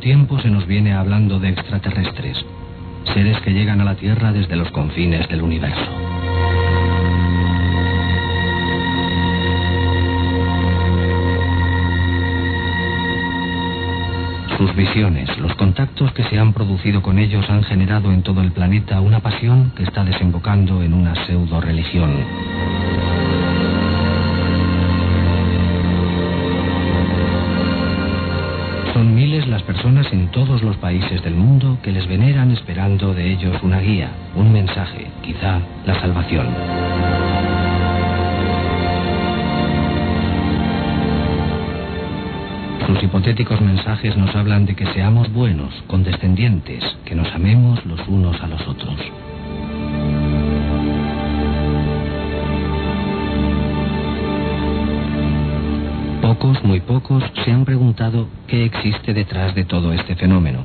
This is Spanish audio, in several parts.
tiempo se nos viene hablando de extraterrestres, seres que llegan a la Tierra desde los confines del universo. Sus visiones, los contactos que se han producido con ellos han generado en todo el planeta una pasión que está desembocando en una pseudo religión. Personas en todos los países del mundo que les veneran esperando de ellos una guía, un mensaje, quizá la salvación. Sus hipotéticos mensajes nos hablan de que seamos buenos, condescendientes, que nos amemos los unos a los otros. Pocos, muy pocos, se han preguntado qué existe detrás de todo este fenómeno.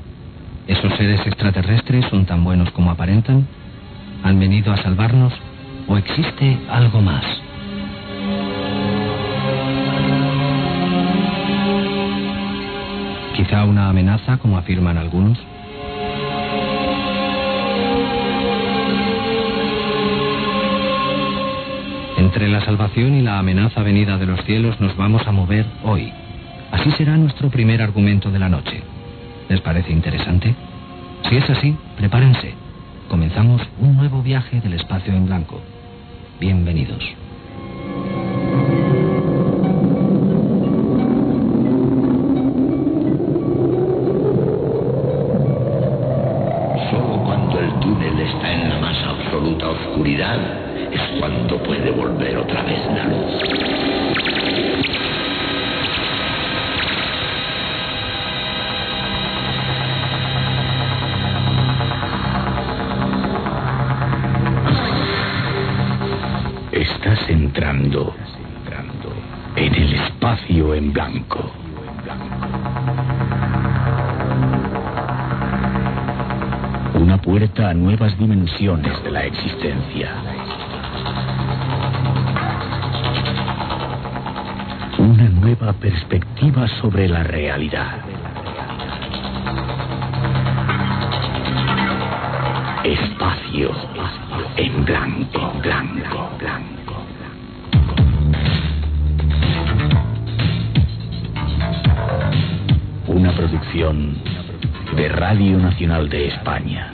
¿Esos seres extraterrestres son tan buenos como aparentan? ¿Han venido a salvarnos? ¿O existe algo más? Quizá una amenaza, como afirman algunos. Entre la salvación y la amenaza venida de los cielos nos vamos a mover hoy. Así será nuestro primer argumento de la noche. ¿Les parece interesante? Si es así, prepárense. Comenzamos un nuevo viaje del espacio en blanco. Bienvenidos. Perspectiva sobre la realidad. Espacio en blanco, blanco, blanco. Una producción de Radio Nacional de España.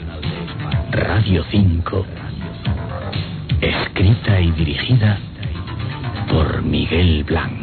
Radio 5. Escrita y dirigida por Miguel Blanco.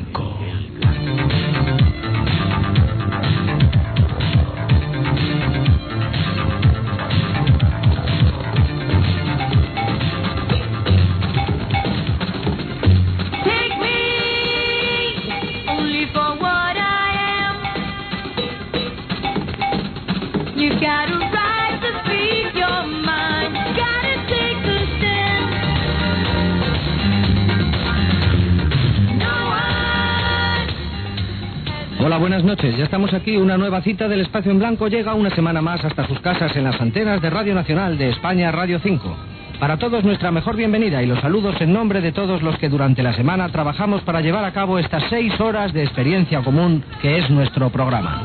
Ya estamos aquí. Una nueva cita del Espacio en Blanco llega una semana más hasta sus casas en las antenas de Radio Nacional de España, Radio 5. Para todos nuestra mejor bienvenida y los saludos en nombre de todos los que durante la semana trabajamos para llevar a cabo estas seis horas de experiencia común que es nuestro programa.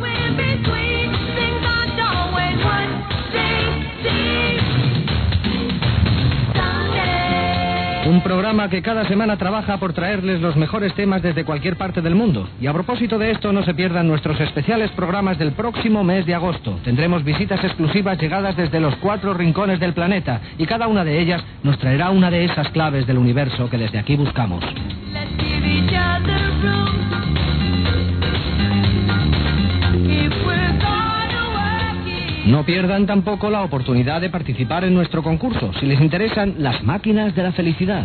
Programa que cada semana trabaja por traerles los mejores temas desde cualquier parte del mundo. Y a propósito de esto, no se pierdan nuestros especiales programas del próximo mes de agosto. Tendremos visitas exclusivas llegadas desde los cuatro rincones del planeta y cada una de ellas nos traerá una de esas claves del universo que desde aquí buscamos. No pierdan tampoco la oportunidad de participar en nuestro concurso si les interesan las máquinas de la felicidad.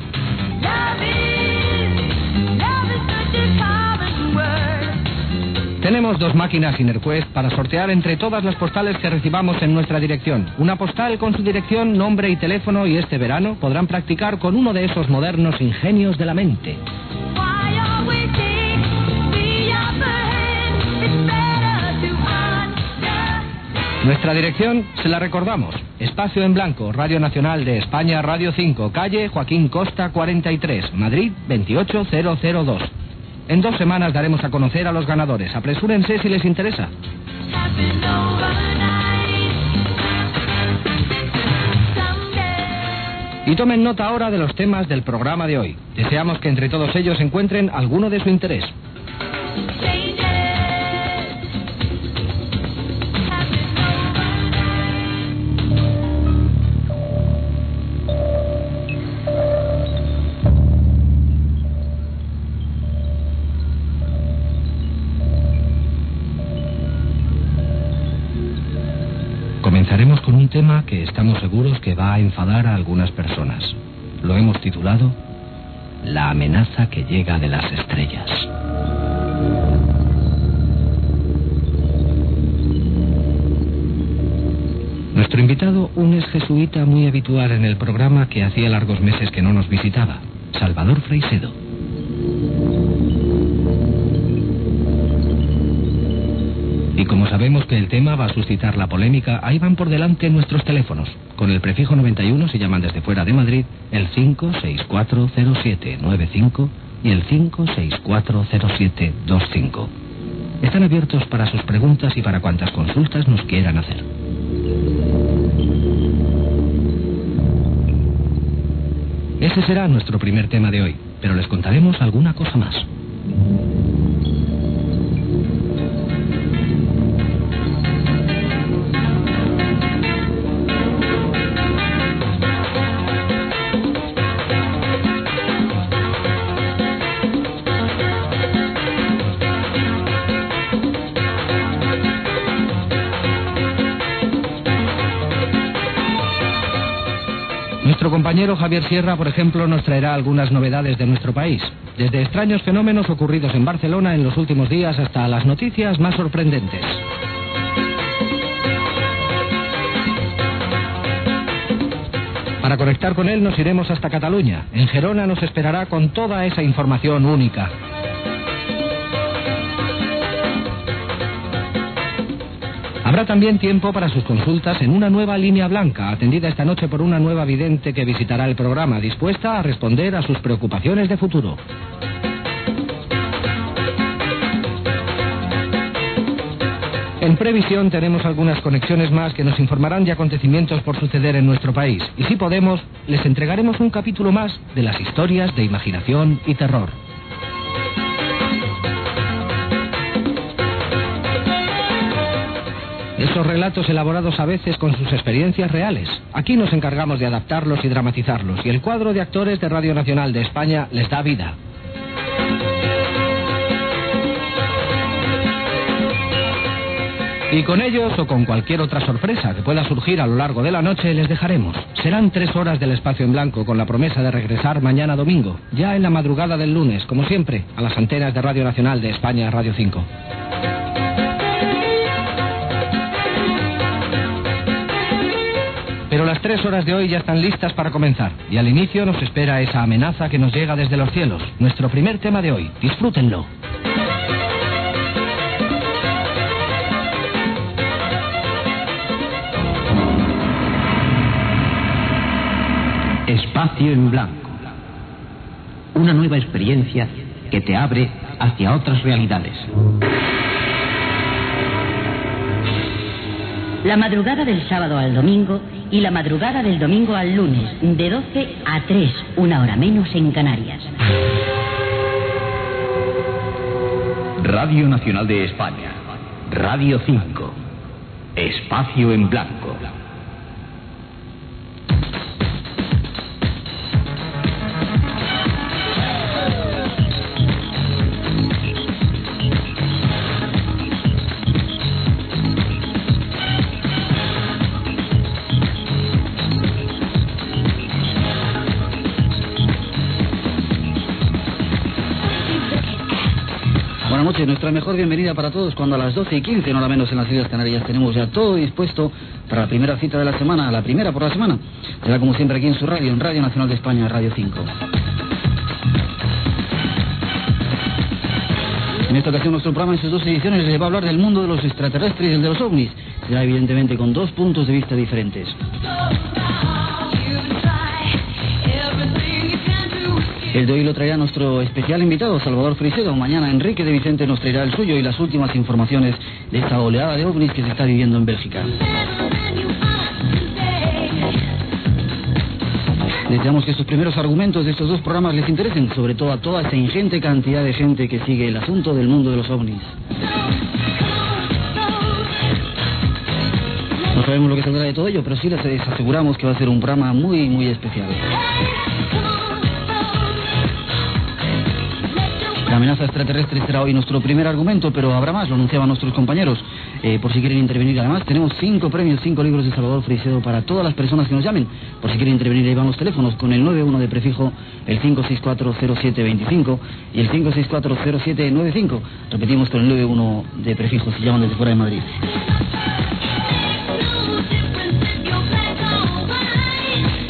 Tenemos dos máquinas InnerQuest para sortear entre todas las postales que recibamos en nuestra dirección. Una postal con su dirección, nombre y teléfono y este verano podrán practicar con uno de esos modernos ingenios de la mente. Nuestra dirección se la recordamos. Espacio en Blanco, Radio Nacional de España, Radio 5, calle Joaquín Costa 43, Madrid 28002. En dos semanas daremos a conocer a los ganadores. Apresúrense si les interesa. Y tomen nota ahora de los temas del programa de hoy. Deseamos que entre todos ellos encuentren alguno de su interés. Tema que estamos seguros que va a enfadar a algunas personas. Lo hemos titulado La amenaza que llega de las estrellas. Nuestro invitado, un ex jesuita muy habitual en el programa que hacía largos meses que no nos visitaba, Salvador Freisedo. Como sabemos que el tema va a suscitar la polémica, ahí van por delante nuestros teléfonos. Con el prefijo 91 si llaman desde fuera de Madrid, el 5640795 y el 5640725. Están abiertos para sus preguntas y para cuantas consultas nos quieran hacer. Ese será nuestro primer tema de hoy, pero les contaremos alguna cosa más. Compañero Javier Sierra, por ejemplo, nos traerá algunas novedades de nuestro país, desde extraños fenómenos ocurridos en Barcelona en los últimos días hasta las noticias más sorprendentes. Para conectar con él nos iremos hasta Cataluña. En Gerona nos esperará con toda esa información única. También tiempo para sus consultas en una nueva línea blanca, atendida esta noche por una nueva vidente que visitará el programa, dispuesta a responder a sus preocupaciones de futuro. En previsión tenemos algunas conexiones más que nos informarán de acontecimientos por suceder en nuestro país. Y si podemos, les entregaremos un capítulo más de las historias de imaginación y terror. Esos relatos elaborados a veces con sus experiencias reales. Aquí nos encargamos de adaptarlos y dramatizarlos, y el cuadro de actores de Radio Nacional de España les da vida. Y con ellos o con cualquier otra sorpresa que pueda surgir a lo largo de la noche les dejaremos. Serán tres horas del espacio en blanco con la promesa de regresar mañana domingo, ya en la madrugada del lunes, como siempre, a las antenas de Radio Nacional de España, Radio 5. Las tres horas de hoy ya están listas para comenzar. Y al inicio nos espera esa amenaza que nos llega desde los cielos. Nuestro primer tema de hoy. Disfrútenlo. Espacio en blanco. Una nueva experiencia que te abre hacia otras realidades. La madrugada del sábado al domingo y la madrugada del domingo al lunes, de 12 a 3, una hora menos en Canarias. Radio Nacional de España. Radio 5. Espacio en blanco. Nuestra mejor bienvenida para todos cuando a las 12 y 15, no la menos en las Islas Canarias, tenemos ya todo dispuesto para la primera cita de la semana, la primera por la semana. Será como siempre aquí en su radio, en Radio Nacional de España, Radio 5. En esta ocasión nuestro programa en sus dos ediciones les va a hablar del mundo de los extraterrestres y el de los ovnis. Será evidentemente con dos puntos de vista diferentes. El de hoy lo traerá nuestro especial invitado, Salvador Frisedo. Mañana Enrique de Vicente nos traerá el suyo y las últimas informaciones de esta oleada de ovnis que se está viviendo en Bélgica. Deseamos que estos primeros argumentos de estos dos programas les interesen, sobre todo a toda esa ingente cantidad de gente que sigue el asunto del mundo de los ovnis. No sabemos lo que saldrá de todo ello, pero sí les aseguramos que va a ser un programa muy, muy especial. Amenaza extraterrestre será hoy nuestro primer argumento, pero habrá más, lo anunciaban nuestros compañeros. Eh, por si quieren intervenir, además, tenemos cinco premios, cinco libros de Salvador Frisedo para todas las personas que nos llamen. Por si quieren intervenir, ahí van los teléfonos con el 91 de prefijo, el 5640725 y el 5640795. Repetimos con el 91 de prefijo si llaman desde fuera de Madrid.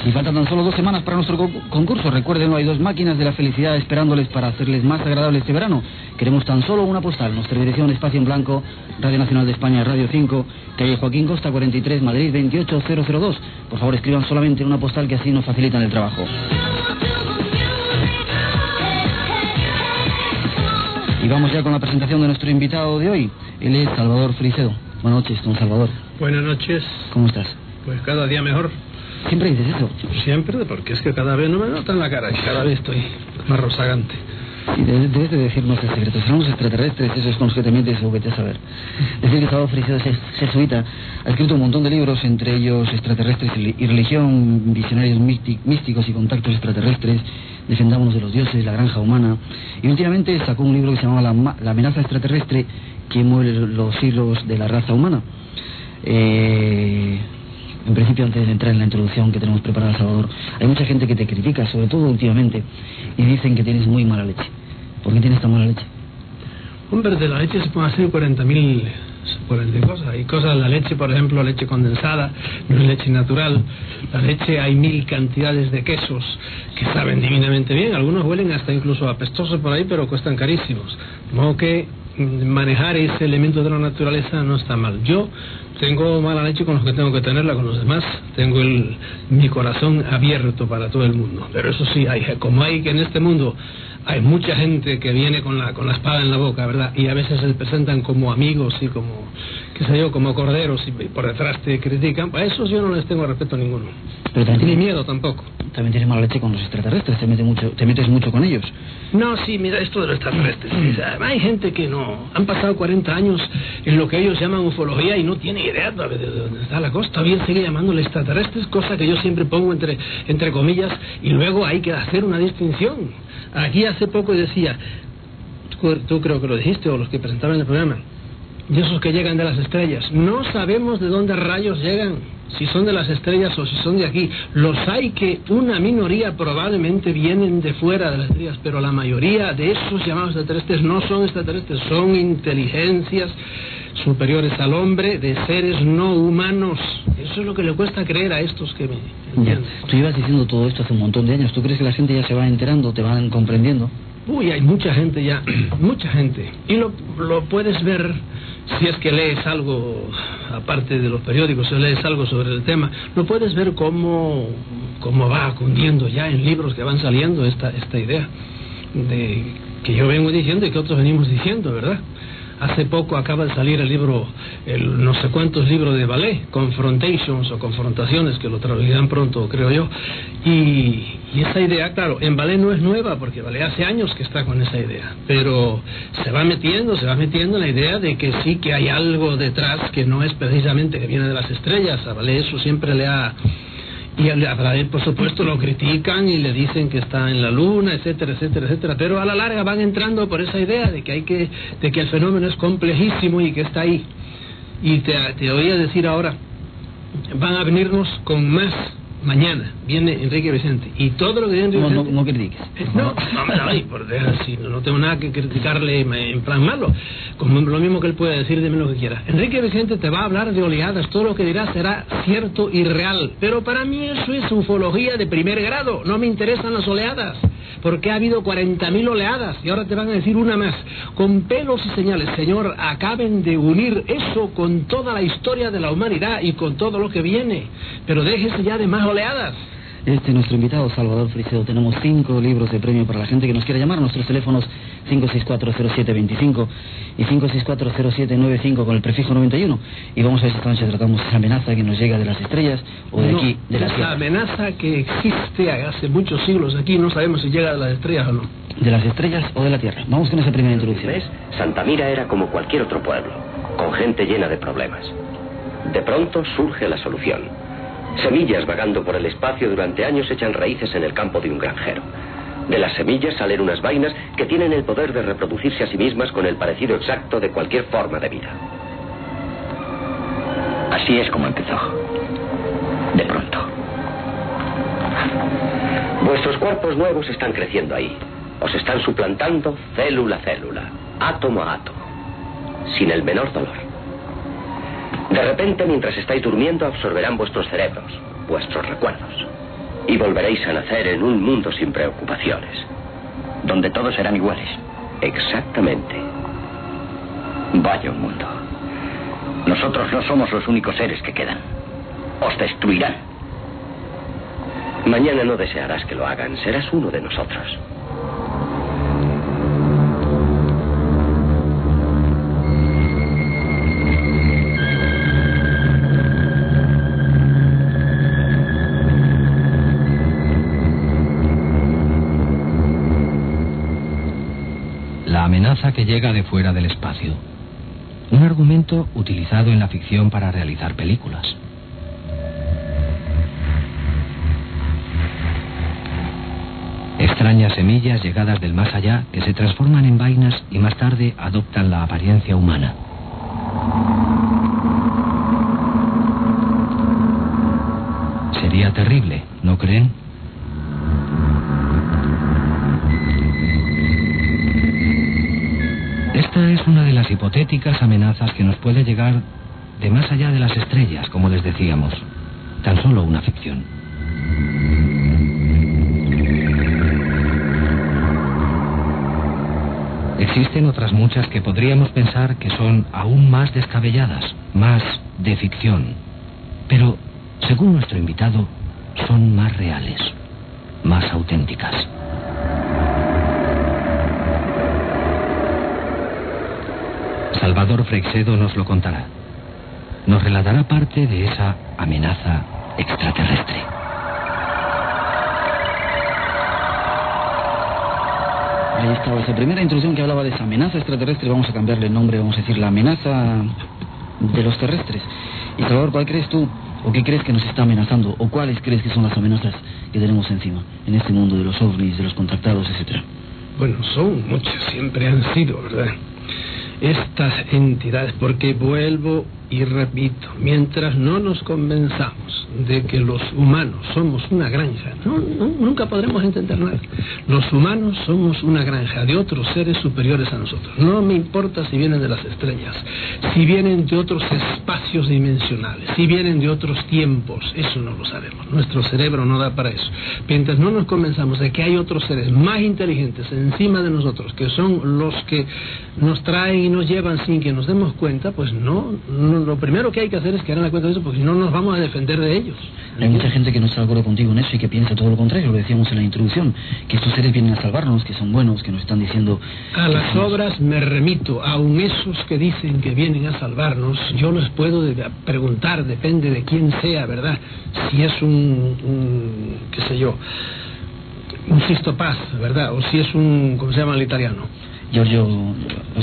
Y faltan tan solo dos semanas para nuestro co- concurso. Recuerden, hay dos máquinas de la felicidad esperándoles para hacerles más agradable este verano. Queremos tan solo una postal. Nuestra dirección, Espacio en Blanco, Radio Nacional de España, Radio 5, calle Joaquín Costa 43, Madrid 28002. Por favor, escriban solamente una postal que así nos facilitan el trabajo. Y vamos ya con la presentación de nuestro invitado de hoy. Él es Salvador Frisedo. Buenas noches, don Salvador. Buenas noches. ¿Cómo estás? Pues cada día mejor. Siempre dices eso. Siempre, porque es que cada vez no me notan la cara y cada vez estoy más rozagante. Y debes, debes de decirnos el secreto. Serán los extraterrestres, esos con los que te saber. Decir que Salvador Frisedo es jesuita. Ha escrito un montón de libros, entre ellos Extraterrestres y Religión, Visionarios místi- Místicos y Contactos Extraterrestres, Defendámonos de los Dioses, La Granja Humana. Y últimamente sacó un libro que se llama La, La amenaza extraterrestre que mueve los hilos de la raza humana. Eh, en principio, antes de entrar en la introducción que tenemos preparada, Salvador, hay mucha gente que te critica, sobre todo últimamente, y dicen que tienes muy mala leche. ¿Por qué tienes tan mala leche? Hombre, de la leche se pueden hacer 40.000 40 cosas. Hay cosas, la leche, por ejemplo, leche condensada, no es leche natural. La leche, hay mil cantidades de quesos que saben divinamente bien. Algunos huelen hasta incluso apestosos por ahí, pero cuestan carísimos. De modo que manejar ese elemento de la naturaleza no está mal. Yo tengo mala leche con los que tengo que tenerla, con los demás tengo el, mi corazón abierto para todo el mundo. Pero eso sí, hay, como hay que en este mundo hay mucha gente que viene con la, con la espada en la boca, ¿verdad? Y a veces se presentan como amigos y como, qué sé yo, como corderos y por detrás te critican. A esos yo no les tengo respeto ninguno. Pero también, Ni miedo tampoco. también tienes mala leche con los extraterrestres, te, metes mucho, te metes mucho con ellos. No, sí, mira, esto de los extraterrestres. sí, hay gente que no. Han pasado 40 años en lo que ellos llaman ufología y no tiene idea de dónde está la cosa. Todavía sigue llamándole extraterrestres, cosa que yo siempre pongo entre, entre comillas, y luego hay que hacer una distinción. Aquí hace poco decía, tú, creo que lo dijiste, o los que presentaban el programa, de esos que llegan de las estrellas. No sabemos de dónde rayos llegan, si son de las estrellas o si son de aquí. Los hay que una minoría probablemente vienen de fuera de las estrellas, pero la mayoría de esos llamados extraterrestres no son extraterrestres, son inteligencias superiores al hombre de seres no humanos. Eso es lo que le cuesta creer a estos que me Ya. Tú ibas diciendo todo esto hace un montón de años. ¿Tú crees que la gente ya se va enterando, te van comprendiendo? Uy, hay mucha gente ya, mucha gente. Y lo, lo puedes ver si es que lees algo, aparte de los periódicos, si lees algo sobre el tema, lo puedes ver cómo, cómo va cundiendo ya en libros que van saliendo esta, esta idea de que yo vengo diciendo y que otros venimos diciendo, ¿verdad? Hace poco acaba de salir el libro, el no sé cuántos libros de ballet, Confrontations o Confrontaciones, que lo traducirán pronto, creo yo. Y, y esa idea, claro, en ballet no es nueva, porque ballet hace años que está con esa idea. Pero se va metiendo, se va metiendo en la idea de que sí que hay algo detrás que no es precisamente que viene de las estrellas. A ballet eso siempre le ha y a Abraham, por supuesto, lo critican y le dicen que está en la luna, etcétera, etcétera, etcétera. Pero a la larga van entrando por esa idea de que hay que, de que el fenómeno es complejísimo y que está ahí. Y te, te oía decir ahora, van a venirnos con más mañana. Viene Enrique Vicente. Y todo lo que viene Enrique No, no, Vicente- no critiques. eh, No, no, me la doy, por así, no, no tengo nada que criticarle en plan malo. Como lo mismo que él puede decir, dime lo que quiera. Enrique Vicente te va a hablar de oleadas, todo lo que dirá será cierto y real. Pero para mí eso es ufología de primer grado, no me interesan las oleadas. Porque ha habido 40.000 oleadas y ahora te van a decir una más. Con pelos y señales, señor, acaben de unir eso con toda la historia de la humanidad y con todo lo que viene. Pero déjese ya de más oleadas. Este nuestro invitado, Salvador Frisedo. Tenemos cinco libros de premio para la gente que nos quiera llamar. Nuestros teléfonos 5640725 y 5640795 con el prefijo 91. Y vamos a ver si esta noche tratamos esa amenaza que nos llega de las estrellas o de No, aquí, de la esa Tierra. amenaza que existe hace muchos siglos aquí, no sabemos si llega de las estrellas o no. De las estrellas o de la Tierra. Vamos con esa primera introducción. ¿Ves? Santamira era como cualquier otro pueblo, con gente llena de problemas. De pronto surge la solución. Semillas vagando por el espacio durante años echan raíces en el campo de un granjero. De las semillas salen unas vainas que tienen el poder de reproducirse a sí mismas con el parecido exacto de cualquier forma de vida. Así es como empezó. De pronto. Vuestros cuerpos nuevos están creciendo ahí. Os están suplantando célula a célula, átomo a átomo, sin el menor dolor. De repente, mientras estáis durmiendo, absorberán vuestros cerebros, vuestros recuerdos, y volveréis a nacer en un mundo sin preocupaciones. Donde todos serán iguales. Exactamente. Vaya un mundo. Nosotros no somos los únicos seres que quedan. Os destruirán. Mañana no desearás que lo hagan, serás uno de nosotros. Amenaza que llega de fuera del espacio. Un argumento utilizado en la ficción para realizar películas. Extrañas semillas llegadas del más allá que se transforman en vainas y más tarde adoptan la apariencia humana. Sería terrible, ¿no creen? Esta es una de las hipotéticas amenazas que nos puede llegar de más allá de las estrellas, como les decíamos. Tan solo una ficción. Existen otras muchas que podríamos pensar que son aún más descabelladas, más de ficción. Pero, según nuestro invitado, son más reales, más auténticas. Salvador Freixedo nos lo contará. Nos relatará parte de esa amenaza extraterrestre. Ahí estaba esa primera introducción que hablaba de esa amenaza extraterrestre. Vamos a cambiarle el nombre, vamos a decir la amenaza de los terrestres. Y Salvador, ¿cuál crees tú o qué crees que nos está amenazando? ¿O cuáles crees que son las amenazas que tenemos encima en este mundo de los ovnis, de los contactados, etcétera? Bueno, son muchas, siempre han sido, ¿verdad? Estas entidades, porque vuelvo y repito, mientras no nos convenzamos de que los humanos somos una granja, no, no, nunca podremos entender nada. Los humanos somos una granja de otros seres superiores a nosotros. No me importa si vienen de las estrellas, si vienen de otros espacios dimensionales, si vienen de otros tiempos, eso no lo sabemos. Nuestro cerebro no da para eso. Mientras no nos convenzamos de que hay otros seres más inteligentes encima de nosotros, que son los que nos traen y nos llevan sin que nos demos cuenta, pues no, no lo primero que hay que hacer es que hagan la cuenta de eso, porque si no nos vamos a defender de ellos. Hay mucha gente que no está de acuerdo contigo en eso y que piensa todo lo contrario, lo decíamos en la introducción, que estos seres vienen a salvarnos, que son buenos, que nos están diciendo... A las somos- obras me remito, aun esos que dicen que vienen a salvarnos, yo les puedo de- preguntar, depende de quién sea, ¿verdad? Si es un, un qué sé yo, un Sisto Paz, ¿verdad? O si es un, ¿cómo se llama el italiano? Giorgio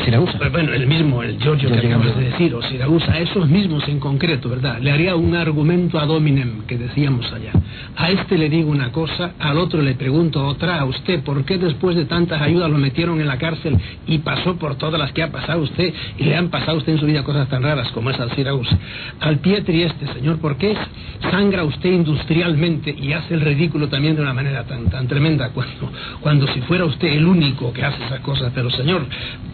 Siragusa. Bueno, el mismo, el Giorgio que Giorgio acabas Giorgio. de decir, o Siragusa, esos mismos en concreto, ¿verdad? Le haría un argumento ad hominem, que decíamos allá. A este le digo una cosa, al otro le pregunto otra, a usted, ¿por qué después de tantas ayudas lo metieron en la cárcel y pasó por todas las que ha pasado usted y le han pasado a usted en su vida cosas tan raras como es al Siragusa? Al Pietri este, señor, ¿por qué sangra usted industrialmente y hace el ridículo también de una manera tan, tan tremenda cuando, cuando si fuera usted el único que hace esas cosas? Pero señor,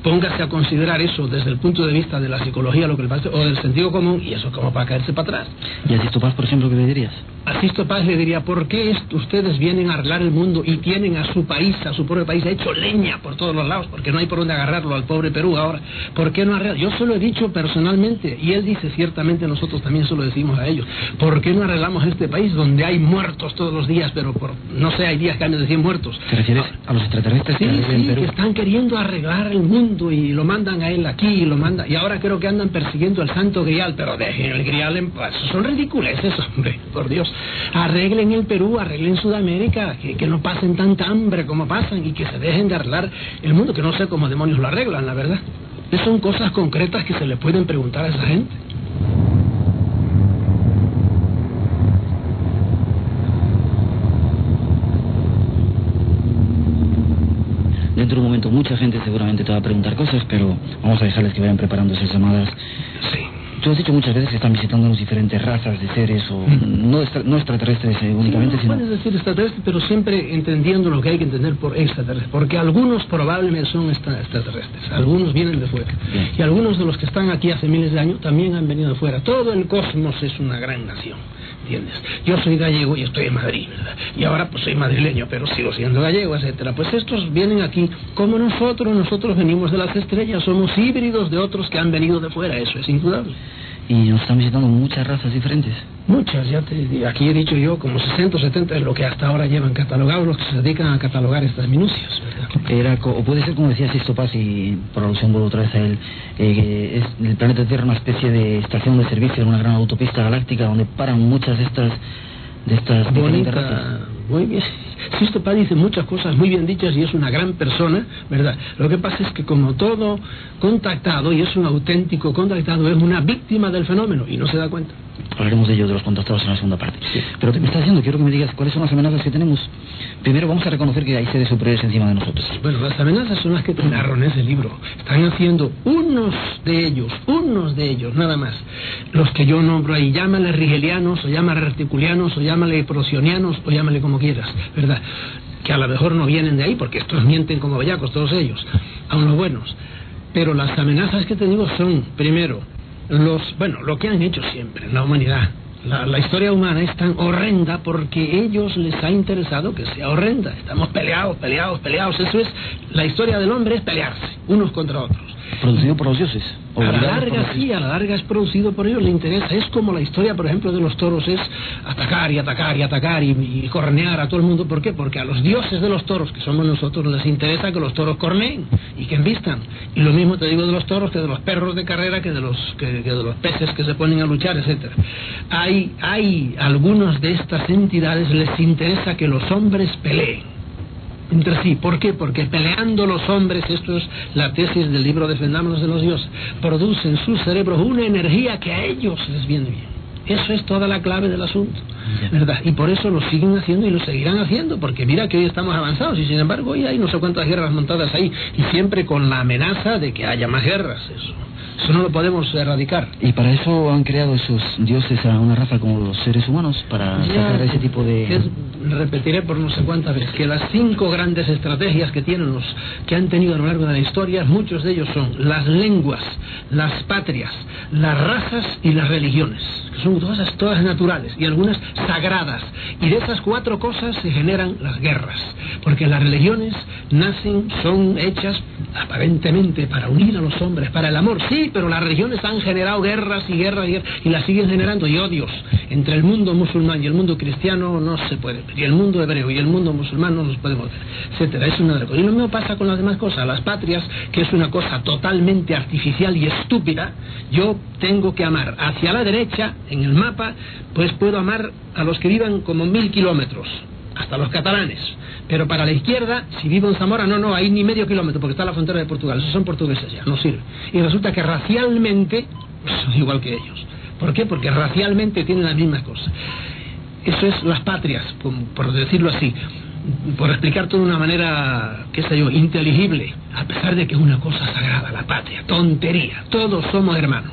póngase a considerar eso desde el punto de vista de la psicología, lo que le parece, o del sentido común, y eso es como para caerse para atrás. ¿Y a Paz, por ejemplo, qué le dirías? Asisto Paz le diría, ¿por qué ustedes vienen a arreglar el mundo y tienen a su país, a su propio país, hecho leña por todos los lados? Porque no hay por dónde agarrarlo al pobre Perú ahora. ¿Por qué no arreglan? Yo se lo he dicho personalmente y él dice, ciertamente nosotros también se lo decimos a ellos. ¿Por qué no arreglamos este país donde hay muertos todos los días, pero por, no sé, hay días que hay de 100 muertos? ¿Te refieres a los extraterrestres Sí, que están queriendo arreglar el mundo y lo mandan a él aquí y lo mandan y ahora creo que andan persiguiendo al santo grial, pero dejen el grial en paz. Son ridiculeces, hombre, por Dios. Arreglen el Perú, arreglen Sudamérica, que, que no pasen tanta hambre como pasan y que se dejen de arreglar el mundo, que no sé cómo demonios lo arreglan, la verdad. Esas son cosas concretas que se le pueden preguntar a esa gente. Dentro de un momento mucha gente seguramente te va a preguntar cosas, pero vamos a dejarles que vayan preparando esas llamadas. Sí. Tú has dicho muchas veces que están visitando las diferentes razas de seres, o no, extra- no extraterrestres eh, únicamente, Sí, sino... puedes decir extraterrestre, pero siempre entendiendo lo que hay que entender por extraterrestre, porque algunos probablemente son extra- extraterrestres, algunos vienen de fuera, Bien. y algunos de los que están aquí hace miles de años también han venido de fuera. Todo el cosmos es una gran nación, ¿entiendes? Yo soy gallego y estoy en Madrid, ¿verdad? Y ahora pues soy madrileño, pero sigo siendo gallego, etcétera. Pues estos vienen aquí como nosotros, nosotros venimos de las estrellas, somos híbridos de otros que han venido de fuera, eso es indudable. Y nos están visitando muchas razas diferentes. Muchas, ya te aquí he dicho yo, como 60 o 70 es lo que hasta ahora llevan catalogados los que se dedican a catalogar estas minucias, ¿verdad? Era, o puede ser como decía Sisto Paz, y por alusión vuelvo otra vez a él, eh, que es el planeta Tierra una especie de estación de servicio en una gran autopista galáctica donde paran muchas de estas de estas. Bonita, muy bien. Sisto Paz dice muchas cosas muy bien dichas y es una gran persona, ¿verdad? Lo que pasa es que como todo contactado, y es un auténtico contactado, es una víctima del fenómeno y no se da cuenta. Hablaremos de ello, de los contactados en la segunda parte. Pero te me estás diciendo, quiero que me digas cuáles son las amenazas que tenemos. Primero vamos a reconocer que hay seres superiores encima de nosotros. Bueno, las amenazas son las que te narro en ese libro. Están haciendo unos de ellos, unos de ellos, nada más. Los que yo nombro ahí, llámale rigelianos, o llámale reticulianos, o llámale procionianos, o llámale como quieras, ¿verdad? Que a lo mejor no vienen de ahí, porque estos mienten como bellacos, todos ellos, aun los buenos. Pero las amenazas que te digo son, primero, los, bueno, lo que han hecho siempre la humanidad. La, la historia humana es tan horrenda porque ellos les ha interesado que sea horrenda. Estamos peleados, peleados, peleados. Eso es, la historia del hombre es pelearse, unos contra otros. Producido por los dioses. A la larga sí, a la larga es producido por ellos, le interesa. Es como la historia, por ejemplo, de los toros, es atacar y atacar y atacar y, y cornear a todo el mundo. ¿Por qué? Porque a los dioses de los toros, que somos nosotros, les interesa que los toros corneen y que envistan. Y lo mismo te digo de los toros que de los perros de carrera, que de los, que, que de los peces que se ponen a luchar, etcétera. Hay, hay algunos de estas entidades les interesa que los hombres peleen entre sí. ¿Por qué? Porque peleando los hombres, esto es la tesis del libro Defendámonos de los dioses, producen sus cerebros una energía que a ellos les viene bien. Eso es toda la clave del asunto, ¿verdad? Y por eso lo siguen haciendo y lo seguirán haciendo, porque mira que hoy estamos avanzados y sin embargo hoy hay no sé cuántas guerras montadas ahí y siempre con la amenaza de que haya más guerras. Eso, eso no lo podemos erradicar. Y para eso han creado esos dioses a una raza como los seres humanos, para Ya, sacar ese tipo de... es- repetiré por no sé cuántas veces que las cinco grandes estrategias que tienen los que han tenido a lo largo de la historia, muchos de ellos son las lenguas, las patrias, las razas y las religiones, que son cosas todas naturales y algunas sagradas. Y de esas cuatro cosas se generan las guerras, porque las religiones nacen, son hechas aparentemente para unir a los hombres, para el amor, sí, pero las religiones han generado guerras y guerras y, guerras, y las siguen generando y odios entre el mundo musulmán y el mundo cristiano no se puede y el mundo hebreo y el mundo musulmán no nos podemos ver, etcétera. Es una de las cosas. Y lo mismo pasa con las demás cosas, las patrias, que es una cosa totalmente artificial y estúpida. Yo tengo que amar hacia la derecha, en el mapa, pues puedo amar a los que vivan como mil kilómetros, hasta los catalanes. Pero para la izquierda, si vivo en Zamora, no, no, hay ni medio kilómetro, porque está la frontera de Portugal. Esos son portugueses ya, no sirve. Y resulta que racialmente son igual que ellos. ¿Por qué? Porque racialmente tienen las mismas cosas. Eso es las patrias, por decirlo así. Por explicar todo de una manera, qué sé yo, inteligible, a pesar de que es una cosa sagrada, la patria, tontería, todos somos hermanos.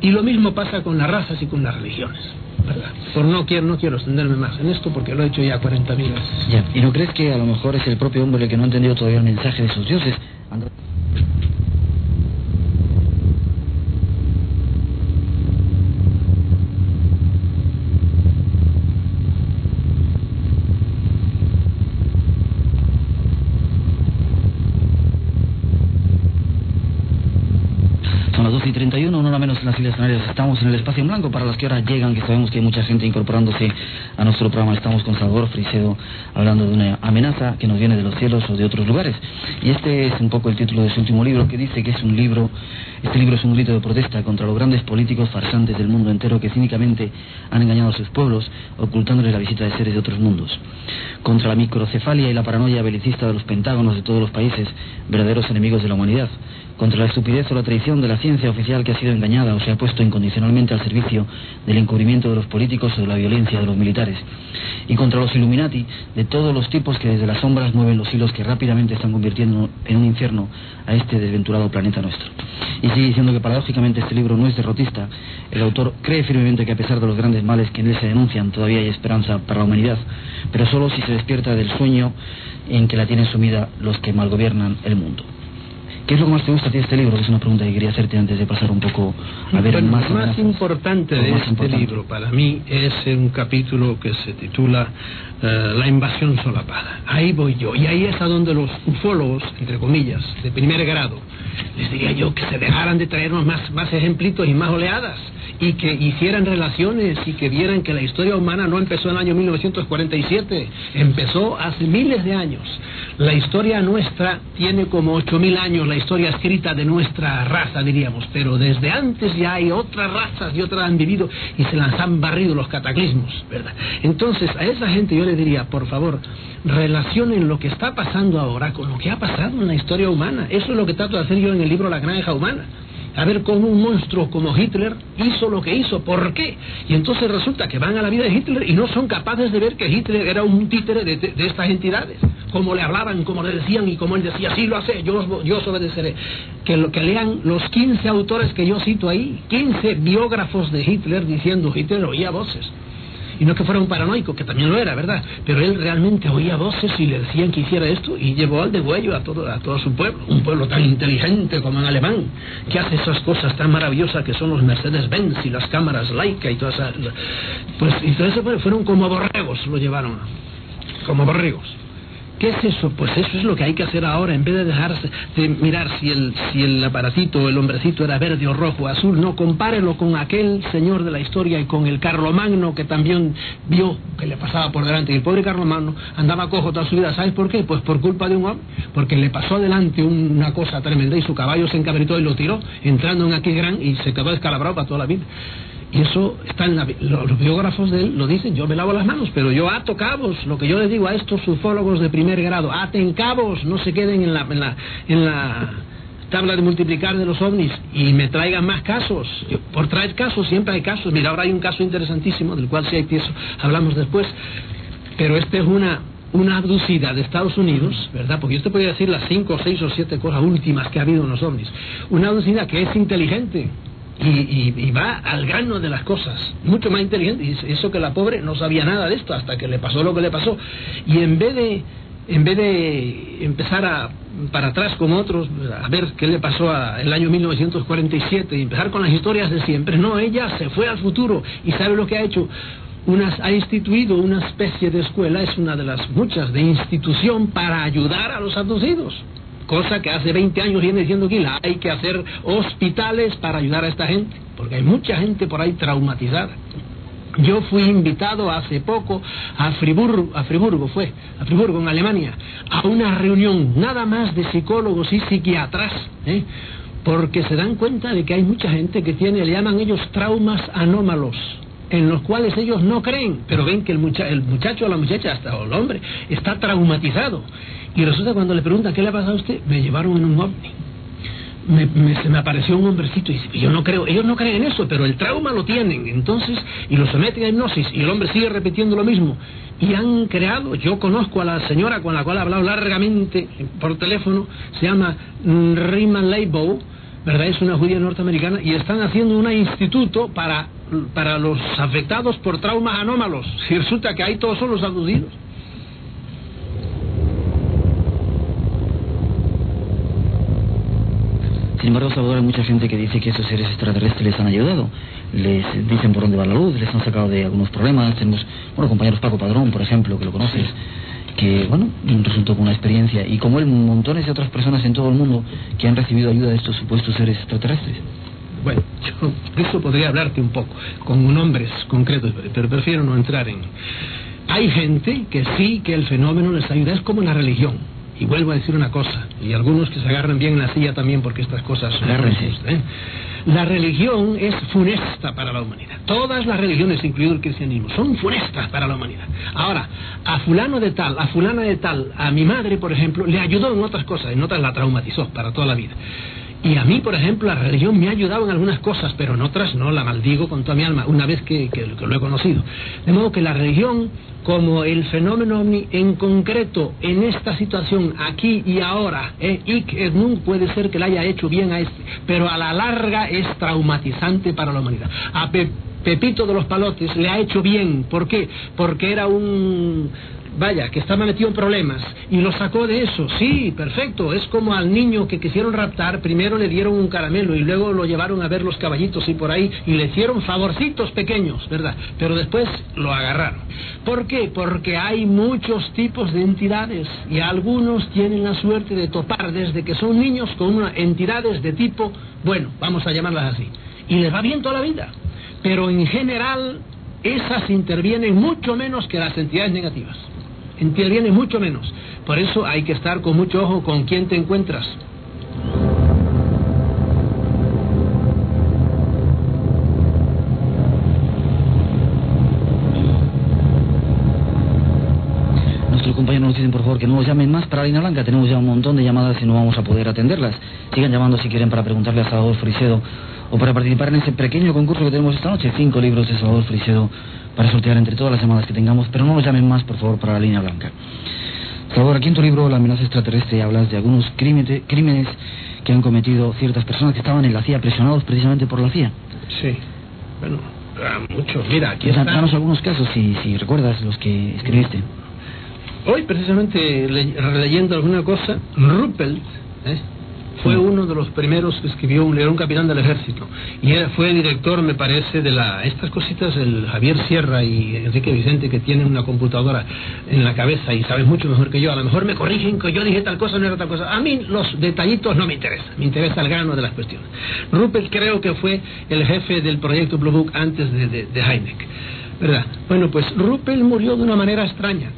Y lo mismo pasa con las razas y con las religiones, ¿verdad? Por no quiero, no quiero extenderme más en esto porque lo he hecho ya 40.000 veces. Ya, ¿y no crees que a lo mejor es el propio hombre el que no ha entendido todavía el mensaje de sus dioses? Y 31, una hora menos en las Islas Canarias. Estamos en el espacio en blanco para las que ahora llegan, que sabemos que hay mucha gente incorporándose a nuestro programa. Estamos con Salvador Frisedo hablando de una amenaza que nos viene de los cielos o de otros lugares. Y este es un poco el título de su último libro, que dice que es un libro, este libro es un grito de protesta contra los grandes políticos farsantes del mundo entero que cínicamente han engañado a sus pueblos, ocultándoles la visita de seres de otros mundos. Contra la microcefalia y la paranoia belicista de los pentágonos de todos los países, verdaderos enemigos de la humanidad contra la estupidez o la traición de la ciencia oficial que ha sido engañada o se ha puesto incondicionalmente al servicio del encubrimiento de los políticos o de la violencia de los militares, y contra los Illuminati de todos los tipos que desde las sombras mueven los hilos que rápidamente están convirtiendo en un infierno a este desventurado planeta nuestro. Sigue diciendo que paradójicamente este libro no es derrotista, el autor cree firmemente que a pesar de los grandes males que en él se denuncian, todavía hay esperanza para la humanidad, pero solo si se despierta del sueño en que la tienen sumida los que malgobiernan el mundo. ¿Qué es lo que más te gusta de este libro? Que es una pregunta que quería hacerte antes de pasar un poco a ver Bueno, más. lo más amenazas. importante de más este importante. libro para mí es un capítulo que se titula eh, La invasión solapada. Ahí voy yo. Y ahí es a donde los ufólogos, entre comillas, de primer grado, les diría yo que se dejaran de traernos más, más ejemplitos y más oleadas y que hicieran relaciones y que vieran que la historia humana no empezó en el año 1947, empezó hace miles de años. La historia nuestra tiene como 8.000 años, la historia escrita de nuestra raza, diríamos, pero desde antes ya hay otras razas y otras han vivido y se las han barrido los cataclismos, ¿verdad? Entonces, a esa gente yo le diría, por favor, relacionen lo que está pasando ahora con lo que ha pasado en la historia humana. Eso es lo que trato de hacer yo en el libro La Granja Humana. A ver cómo un monstruo como Hitler hizo lo que hizo, ¿por qué? Y entonces resulta que van a la vida de Hitler y no son capaces de ver que Hitler era un títere de, estas entidades. Cómo le hablaban, cómo le decían y como él decía, sí lo hace, yo yo obedeceré. Que, lo, que lean los 15 autores que yo cito ahí, 15 biógrafos de Hitler diciendo Hitler oía voces. Y no que fuera un paranoico, que también lo era, ¿verdad? Pero él realmente oía voces y le decían que hiciera esto y llevó al degüello a todo, a todo su pueblo. Un pueblo tan inteligente como en alemán, que hace esas cosas tan maravillosas que son los Mercedes-Benz y las cámaras Leica y todas esas... Pues pues, fueron como borregos, lo llevaron, como borregos. ¿Qué es eso? Pues eso es lo que hay que hacer ahora, en vez de dejarse de mirar si el, si el aparatito o el hombrecito era verde o rojo o azul, no, compárelo con aquel señor de la historia y con el Carlomagno que también vio que le pasaba por delante. Y el pobre Carlomagno andaba cojo toda su vida, ¿sabes por qué? Pues por culpa de un hombre, porque le pasó adelante una cosa tremenda y su caballo se encabritó y lo tiró, entrando en aquel gran y se quedó descalabrado para toda la vida. Y eso está en la, los biógrafos de él lo dicen, yo me lavo las manos, pero yo ato cabos, lo que yo les digo a estos ufólogos de primer grado, aten cabos, no se queden en la, en la, en la tabla de multiplicar de los ovnis y me traigan más casos. Por traer casos siempre hay casos. Mira, ahora hay un caso interesantísimo, del cual si hay tiempo hablamos después, pero este es una una abducida de Estados Unidos, ¿verdad? Porque yo te podría decir las cinco, seis o siete cosas últimas que ha habido en los ovnis. Una abducida que es inteligente, y, y- va al grano de las cosas, mucho más inteligente. Y eso que la pobre no sabía nada de esto hasta que le pasó lo que le pasó. Y en vez de, en vez de empezar a, para atrás como otros, a ver qué le pasó a, el año 1947 y empezar con las historias de siempre, no, ella se fue al futuro y sabe lo que ha hecho. Unas, ha instituido una especie de escuela, es una de las muchas, de institución para ayudar a los abducidos cosa que hace 20 años viene diciendo la hay que hacer hospitales para ayudar a esta gente, porque hay mucha gente por ahí traumatizada. Yo fui invitado hace poco a Friburgo, Friburgo fue, a Friburgo en Alemania, a una reunión nada más de psicólogos y psiquiatras, ¿eh? porque se dan cuenta de que hay mucha gente que tiene, le llaman ellos traumas anómalos en los cuales ellos no creen, pero ven que el, mucha- el muchacho o la muchacha, hasta el hombre, está traumatizado. Y resulta cuando le preguntan, ¿qué le ha pasado a usted? Me llevaron en un ovni. Me, me- se me apareció un hombrecito y yo no creo, ellos no creen en eso, pero el trauma lo tienen, entonces, y lo someten a hipnosis, y el hombre sigue repitiendo lo mismo. Y han creado, yo conozco a la señora con la cual he hablado largamente por teléfono, se llama Rima Leibow, ¿verdad? Es una judía norteamericana, y están haciendo un instituto para, para los afectados por traumas anómalos. Y resulta que ahí todos son los abducidos. Sin embargo, Salvador, hay mucha gente que dice que esos seres extraterrestres les han ayudado. Les dicen por dónde va la luz, les han sacado de algunos problemas. Tenemos, bueno, compañeros Paco Padrón, por ejemplo, que lo conoces, que, bueno, resultó con una experiencia. Y como él, montones de otras personas en todo el mundo que han recibido ayuda de estos supuestos seres extraterrestres. Bueno, yo de eso podría hablarte un poco, con nombres concretos, pero- prefiero no entrar en... Hay gente que sí que el fenómeno les ayuda, es como la religión. Y vuelvo a decir una cosa, y algunos que se agarran bien en la silla también porque estas cosas Agárrense. ¿eh? La religión es funesta para la humanidad. Todas las religiones, incluido el cristianismo, son funestas para la humanidad. Ahora, a fulano de tal, a fulana de tal, a mi madre, por ejemplo, le ayudó en otras cosas, en otras la traumatizó para toda la vida. Y a mí, por ejemplo, la religión me ha ayudado en algunas cosas, pero en otras no, la maldigo con toda mi alma, una vez que, que- lo he conocido. De modo que la religión, como el fenómeno ovni en concreto, en esta situación, aquí y ahora, eh, ic et nunc puede ser que le haya hecho bien a este, pero a la larga es traumatizante para la humanidad. A Pe- Pepito de los Palotes le ha hecho bien, ¿por qué? Porque era un vaya, que estaba metido en problemas y lo sacó de eso. Sí, perfecto. Es como al niño que quisieron raptar, primero le dieron un caramelo y luego lo llevaron a ver los caballitos y por ahí y le hicieron favorcitos pequeños, ¿verdad? Pero después lo agarraron. ¿Por qué? Porque hay muchos tipos de entidades y algunos tienen la suerte de topar desde que son niños con una entidades de tipo, bueno, vamos a llamarlas así. Y les va bien toda la vida. Pero en general esas intervienen mucho menos que las entidades negativas interviene mucho menos. Por eso hay que estar con mucho ojo con quién te encuentras. Nuestros compañeros nos dicen, por favor, que no nos llamen más para Línea Blanca. Tenemos ya un montón de llamadas y no vamos a poder atenderlas. Sigan llamando si quieren para preguntarle a Salvador Frisedo o para participar en ese pequeño concurso que tenemos esta noche. Cinco libros de Salvador Frisedo para sortear entre todas las llamadas que tengamos, pero no nos llamen más, por favor, para la Línea Blanca. Salvador, aquí en tu libro, La amenaza extraterrestre, hablas de algunos crímenes, crímenes que han cometido ciertas personas que estaban en la CIA, presionados precisamente por la CIA. Sí. Bueno, muchos. Mira, aquí Da- está. Danos algunos casos, si, si recuerdas los que escribiste. Hoy, precisamente, le- releyendo alguna cosa, Ruppelt ¿eh? Fue uno de los primeros que escribió, un, era un capitán del ejército. Y era, fue director, me parece, de la estas cositas, el Javier Sierra y Enrique Vicente, que tienen una computadora en la cabeza y saben mucho mejor que yo. A lo mejor me corrigen que yo dije tal cosa, no era tal cosa. A mí los detallitos no me interesan, me interesa el grano de las cuestiones. Ruppelt creo que fue el jefe del proyecto Blue Book antes de, de, de Heineck. ¿Verdad? Bueno, pues Ruppelt murió de una manera extraña.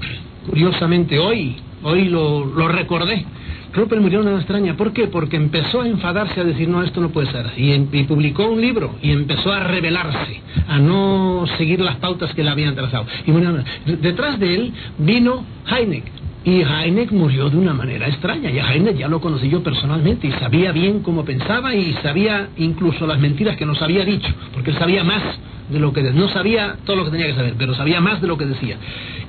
Curiosamente, hoy, hoy lo, lo recordé. Ruppelt murió de una extraña. ¿Por qué? Porque empezó a enfadarse, a decir, no, esto no puede ser. Y, em- publicó un libro y empezó a rebelarse, a no seguir las pautas que le habían trazado. Y una- detrás de él vino Heineck. Y Heineck murió de una manera extraña. Y a Heineck ya lo conocí yo personalmente y sabía bien cómo pensaba y sabía incluso las mentiras que nos había dicho, porque él sabía más de lo que no sabía todo lo que tenía que saber, pero sabía más de lo que decía.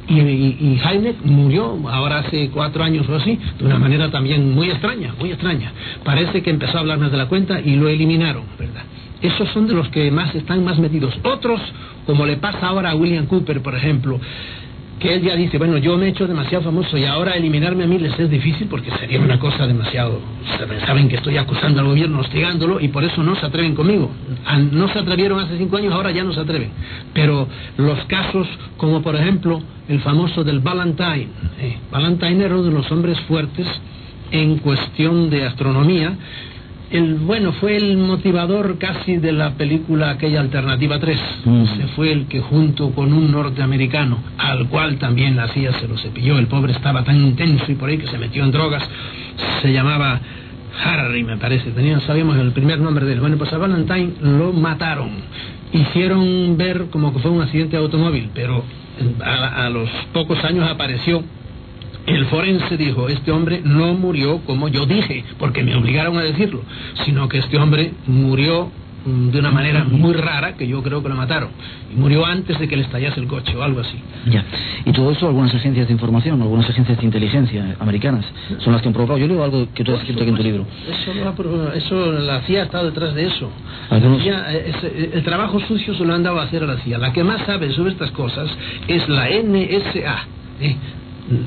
Y, y, Heineck murió ahora hace cuatro años o así, de una manera también muy extraña, muy extraña. Parece que empezó a hablar más de la cuenta y lo eliminaron, ¿verdad? Esos son de los que más están más metidos. Otros, como le pasa ahora a William Cooper, por ejemplo, que él ya dice, bueno, yo me he hecho demasiado famoso y ahora eliminarme a mí les es difícil porque sería una cosa demasiado... saben- que estoy acusando al gobierno, hostigándolo y por eso no se atreven conmigo. An- No se atrevieron hace cinco años, ahora ya no se atreven. Pero los casos como por ejemplo el famoso del Valentine. eh, Valentine era uno de los hombres fuertes en cuestión de astronomía el bueno fue el motivador casi de la película aquella alternativa 3 Mm. se fue el que junto con un norteamericano al cual también la CIA se lo cepilló el pobre estaba tan intenso y por ahí que se metió en drogas se llamaba Harry me parece. Tenía sabíamos el primer nombre de él. Bueno pues a Valentine lo mataron. Hicieron ver como que fue un accidente de automóvil pero a, a los pocos años apareció el forense dijo, este hombre no murió como yo dije, porque me obligaron a decirlo, sino que este hombre murió mm, de una manera muy rara, que yo creo que lo mataron, y murió antes de que le estallase el coche o algo así. Ya. Y todo eso, algunas agencias de información, algunas agencias de inteligencia americanas son las que han provocado. Yo leo algo que tú has escrito aquí en tu libro. Eso, lo ha pro- eso la CIA ha estado detrás de eso. Algunos- La CIA, eh, es- eh, el trabajo sucio se lo han dado a hacer a la CIA. La que más sabe sobre estas cosas es la NSA, ¿eh?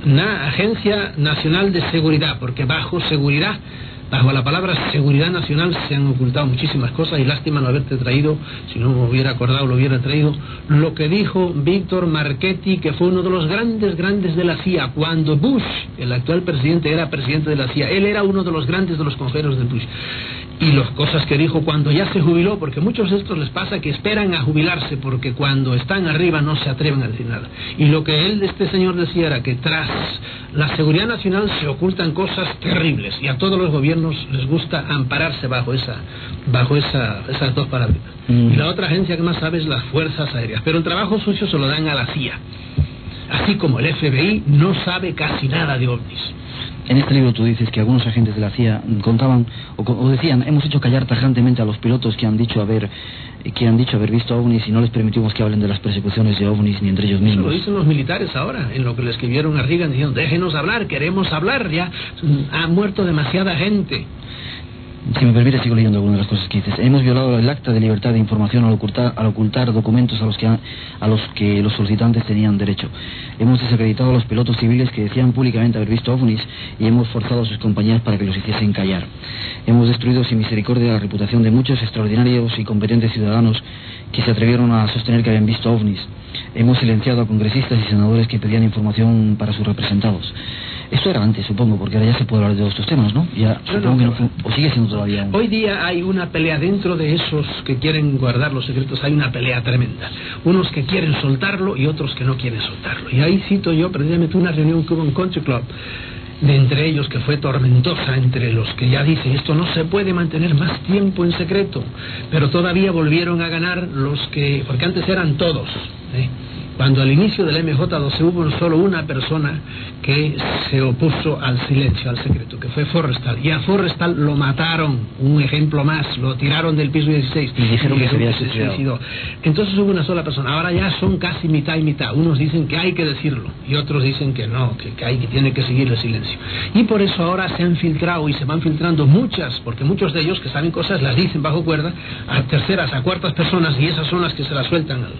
Na- Agencia Nacional de Seguridad, porque bajo seguridad, bajo la palabra seguridad nacional se han ocultado muchísimas cosas y lástima no haberte traído, si no me hubiera acordado lo hubiera traído, lo que dijo Víctor Marchetti, que fue uno de los grandes, grandes de la CIA, cuando Bush, el actual presidente, era presidente de la CIA, él era uno de los grandes de los consejeros de Bush. Y las cosas que dijo cuando ya se jubiló, porque muchos de estos les pasa que esperan a jubilarse porque cuando están arriba no se atreven a decir nada. Y lo que él, este señor, decía era que tras la seguridad nacional se ocultan cosas terribles y a todos los gobiernos les gusta ampararse bajo esa, bajo esa, esas dos parámetros. Mm. Y la otra agencia que más sabe es las Fuerzas Aéreas, pero el trabajo sucio se lo dan a la CIA. Así como el FBI no sabe casi nada de ovnis. En este libro tú dices que algunos agentes de la CIA contaban o, o decían hemos hecho callar tajantemente a los pilotos que han dicho haber que han dicho haber visto ovnis y no les permitimos que hablen de las persecuciones de ovnis ni entre ellos Eso lo mismos. dicen los militares ahora, en lo que le escribieron a Reagan, diciendo, déjenos hablar, queremos hablar, ya ha muerto demasiada gente. Si me permite, sigo leyendo algunas de las cosas que dices. Hemos violado el acta de libertad de información al ocultar, al ocultar documentos a los, que, a los que los solicitantes tenían derecho. Hemos desacreditado a los pilotos civiles que decían públicamente haber visto ovnis y hemos forzado a sus compañías para que los hiciesen callar. Hemos destruido sin misericordia la reputación de muchos extraordinarios y competentes ciudadanos que se atrevieron a sostener que habían visto ovnis. Hemos silenciado a congresistas y senadores que pedían información para sus representados. Esto era antes, supongo, porque ahora ya se puede hablar de estos temas, ¿no? Ya No, supongo no, que no fue- o sigue siendo todavía un... Hoy día hay una pelea dentro de esos que quieren guardar los secretos, hay una pelea tremenda. Unos que quieren soltarlo y otros que no quieren soltarlo. Y ahí cito yo precisamente una reunión que hubo en Country Club, de entre ellos que fue tormentosa, entre los que ya dicen esto no se puede mantener más tiempo en secreto, pero todavía volvieron a ganar los que, porque antes eran todos. ¿eh? Cuando al inicio del MJ12 hubo solo una persona que se opuso al silencio, al secreto, que fue Forrestal. Y a Forrestal lo mataron, un ejemplo más, lo tiraron del piso 16. Y dijeron que se había suicidado. suicidó. Entonces hubo una sola persona. Ahora ya son casi mitad y mitad. Unos dicen que hay que decirlo y otros dicen que no, que, que hay que tiene que seguir el silencio. Y por eso ahora se han filtrado y se van filtrando muchas, porque muchos de ellos que saben cosas las dicen bajo cuerda a terceras, a cuartas personas y esas son las que se las sueltan al,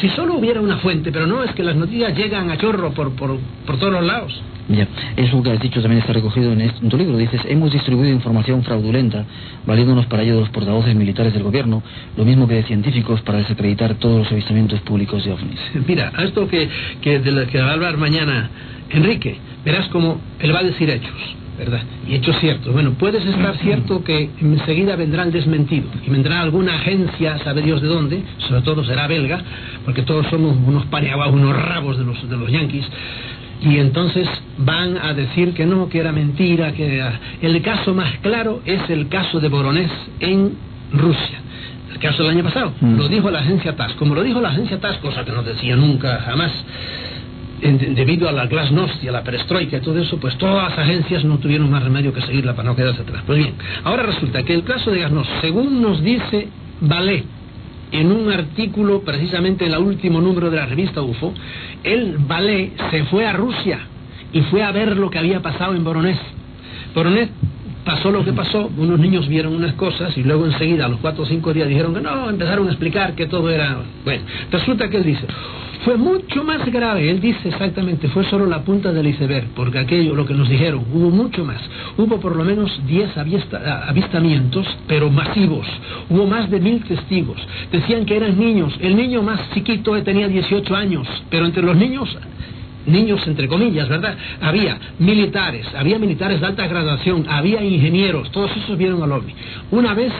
si solo hubiera una fuente, pero no, es que las noticias llegan a chorro por, por, por todos los lados. Ya, eso que has dicho también está recogido en, este- en tu libro. Dices, hemos distribuido información fraudulenta, valiéndonos para ello de los portavoces militares del gobierno, lo mismo que de científicos para desacreditar todos los avistamientos públicos de ovnis. Mira, a esto que, que de lo que va a hablar mañana Enrique, verás como él va a decir hechos, ¿verdad? Y hechos ciertos. Bueno, puedes estar cierto que enseguida vendrá el desmentido y vendrá alguna agencia, sabe Dios de dónde, sobre todo será belga, porque todos somos unos paneaguados, unos rabos de los, de los yanquis. Y entonces van a decir que no, que era mentira, que era... El caso más claro es el caso de Voronezh en Rusia. El caso del año pasado. Mm. Lo dijo la agencia TAS. Como lo dijo la agencia TAS, cosa que no decía nunca, jamás, debido a la glasnost y a la perestroika y todo eso, pues todas las agencias no tuvieron más remedio que seguirla para no quedarse atrás. Pues bien, ahora resulta que el caso de Gasnost, según nos dice Valé, en un artículo precisamente en el último número de la revista UFO, el Valé se fue a Rusia y fue a ver lo que había pasado en Voronezh. Voronezh pasó lo que pasó, unos niños vieron unas cosas y luego enseguida, a los cuatro o cinco días, dijeron que no, empezaron a explicar que todo era... Bueno, resulta que él dice, fue mucho más grave, él dice exactamente, fue solo la punta del iceberg, porque aquello, lo que nos dijeron, hubo mucho más. Hubo por lo menos 10 avista- a- avistamientos, pero masivos. Hubo más de mil testigos. Decían que eran niños. El niño más chiquito tenía 18 años, pero entre los niños niños entre comillas, ¿verdad? Había militares, había militares de alta graduación, había ingenieros, todos esos vieron al ovni. Una vez,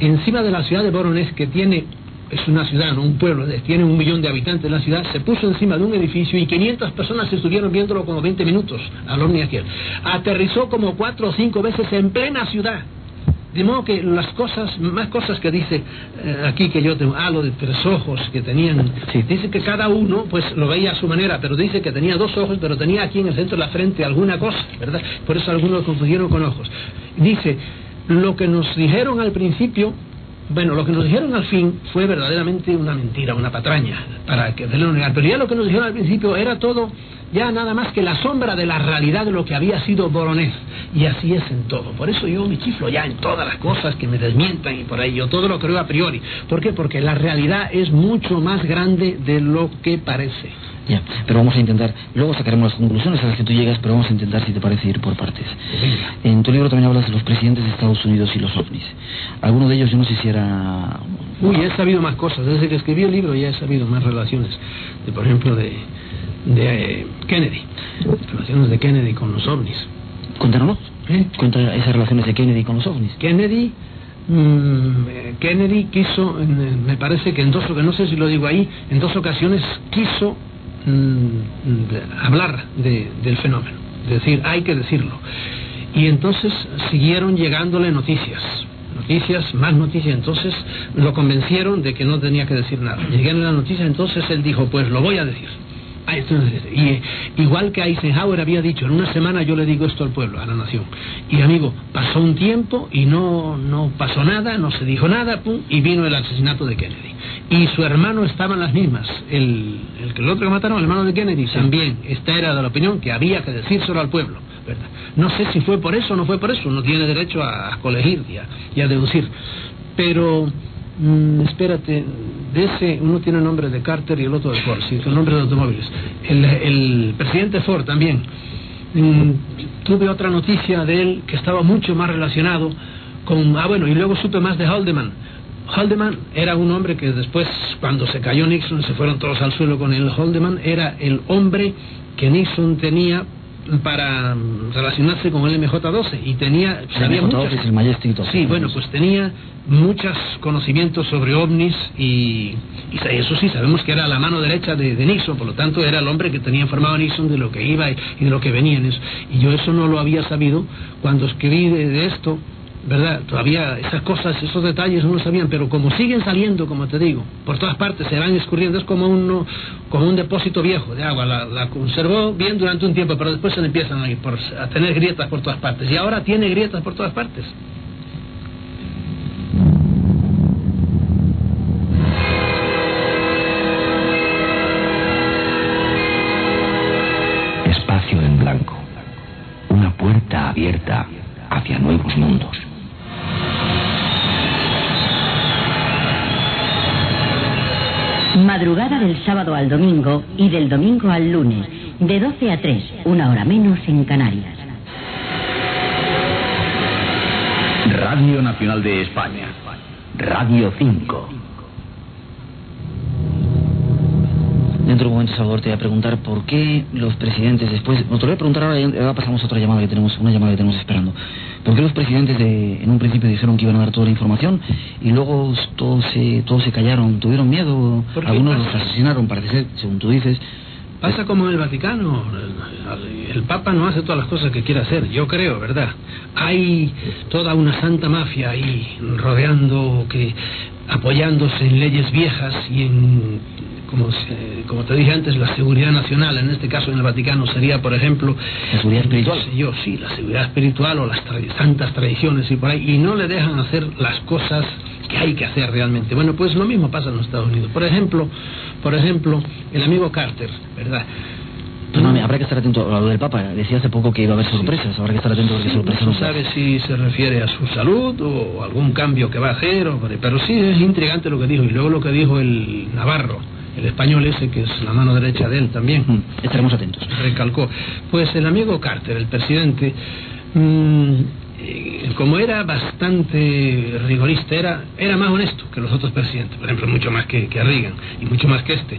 encima de la ciudad de Voronezh, que tiene, es una ciudad, no un pueblo, tiene un millón de habitantes la ciudad, se puso encima de un edificio y 500 personas estuvieron viéndolo como 20 minutos al ovni aquel. Aterrizó como cuatro o cinco veces en plena ciudad. De modo que las cosas, más cosas que dice eh, aquí que yo tengo, ah, lo de tres ojos que tenían, dice que cada uno pues lo veía a su manera, pero dice que tenía dos ojos, pero tenía aquí en el centro de la frente alguna cosa, ¿verdad? Por eso algunos lo confundieron con ojos. Dice, lo que nos dijeron al principio, bueno, lo que nos dijeron al fin fue verdaderamente una mentira, una patraña, para que de lo negar. Pero ya lo que nos dijeron al principio era todo, ya nada más que la sombra de la realidad de lo que había sido Voronezh. Y así es en todo. Por eso yo me chiflo ya en todas las cosas que me desmientan y por ahí. Yo todo lo creo a priori. ¿Por qué? Porque la realidad es mucho más grande de lo que parece. Ya, pero vamos a intentar, luego sacaremos las conclusiones a las que tú llegas, pero vamos a intentar, si te parece, ir por partes. En tu libro también hablas de los presidentes de Estados Unidos y los ovnis. Alguno de ellos, yo no sé si era... Uy, he sabido más cosas. Desde que escribí el libro ya he sabido más relaciones. De, por ejemplo, de, de eh, Kennedy. Relaciones de Kennedy con los ovnis. Cuéntanos. ¿Eh? Cuenta esas relaciones de Kennedy con los ovnis. Kennedy mm, eh, Kennedy quiso en- me parece que en dos no sé si lo digo ahí en dos ocasiones quiso mm, hablar de- del fenómeno decir hay que decirlo. Y entonces siguieron llegándole noticias noticias más noticias. Entonces lo convencieron de que no tenía que decir nada. Llegaron las noticias entonces él dijo pues lo voy a decir. Y igual que Eisenhower había dicho, en una semana yo le digo esto al pueblo, a la nación. Y amigo, pasó un tiempo y no, no pasó nada, no se dijo nada, pum, y vino el asesinato de Kennedy. Y su hermano estaba en las mismas. El, el que el otro que mataron, el hermano de Kennedy, también. Esta era de la opinión que había que decírselo al pueblo. ¿verdad? No sé si fue por eso o no fue por eso, no tiene derecho a, a colegir y a, y a deducir. Pero Mm, espérate, de ese uno tiene el nombre de Carter y el otro de Ford, sí, son nombres de automóviles. El, el presidente Ford también. Mm, tuve otra noticia de él que estaba mucho más relacionado con. Ah, bueno, y luego supe más de Haldeman. Haldeman era un hombre que después, cuando se cayó Nixon, se fueron todos al suelo con él. Haldeman era el hombre que Nixon tenía para mm, relacionarse con el MJ-12 y tenía sabía MJ-12 muchas- es el Majestic 12. Sí, bueno, pues tenía muchos conocimientos sobre ovnis y, y eso sí, sabemos que era la mano derecha de, de Nixon, por lo tanto era el hombre que tenía informado a Nixon de lo que iba y, y de lo que venía en eso. Y yo eso no lo había sabido cuando escribí de, de esto, ¿verdad? Todavía esas cosas, esos detalles no lo sabían, pero como siguen saliendo, como te digo, por todas partes se van escurriendo, es como, uno, como un depósito viejo de agua, la, la conservó bien durante un tiempo, pero después se le empiezan a, a tener grietas por todas partes, y ahora tiene grietas por todas partes. Madrugada del sábado al domingo y del domingo al lunes, de 12 a 3, una hora menos en Canarias. Radio Nacional de España. Radio 5. Dentro de un momento, Salvador, te voy a preguntar por qué los presidentes después... No, te lo voy a preguntar ahora, y ahora pasamos a otra llamada que tenemos, una llamada que tenemos esperando. ¿Por qué los presidentes de, en un principio dijeron que iban a dar toda la información y luego todos se, todos se callaron? ¿Tuvieron miedo? Porque Algunos pasa- los asesinaron, parece ser, según tú dices. Pasa como en el Vaticano, el, el Papa no hace todas las cosas que quiere hacer, yo creo, ¿verdad? Hay toda una santa mafia ahí rodeando, que apoyándose en leyes viejas y en, como, se- como te dije antes, la seguridad nacional, en este caso en el Vaticano sería, por ejemplo, ¿La seguridad espiritual? no yo, sí, la seguridad espiritual o las tra- santas tradiciones y por ahí, y no le dejan hacer las cosas que hay que hacer realmente. Bueno, pues lo mismo pasa en los Estados Unidos. Por ejemplo, por ejemplo, el amigo Carter, ¿verdad? Perdóname, habrá que estar atento a lo del Papa. Decía hace poco que iba a haber sorpresas. Habrá que estar atento a qué sorpresas No sabe si se refiere a su salud o algún cambio que va a hacer, o- pero sí es intrigante lo que dijo. Y luego lo que dijo el Navarro, el español ese, que es la mano derecha de él también. Mm, Estaremos atentos. recalcó. Pues el amigo Carter, el presidente, mm, como era bastante rigorista, era, era más honesto que los otros presidentes, por ejemplo, mucho más que, Reagan y mucho más que este.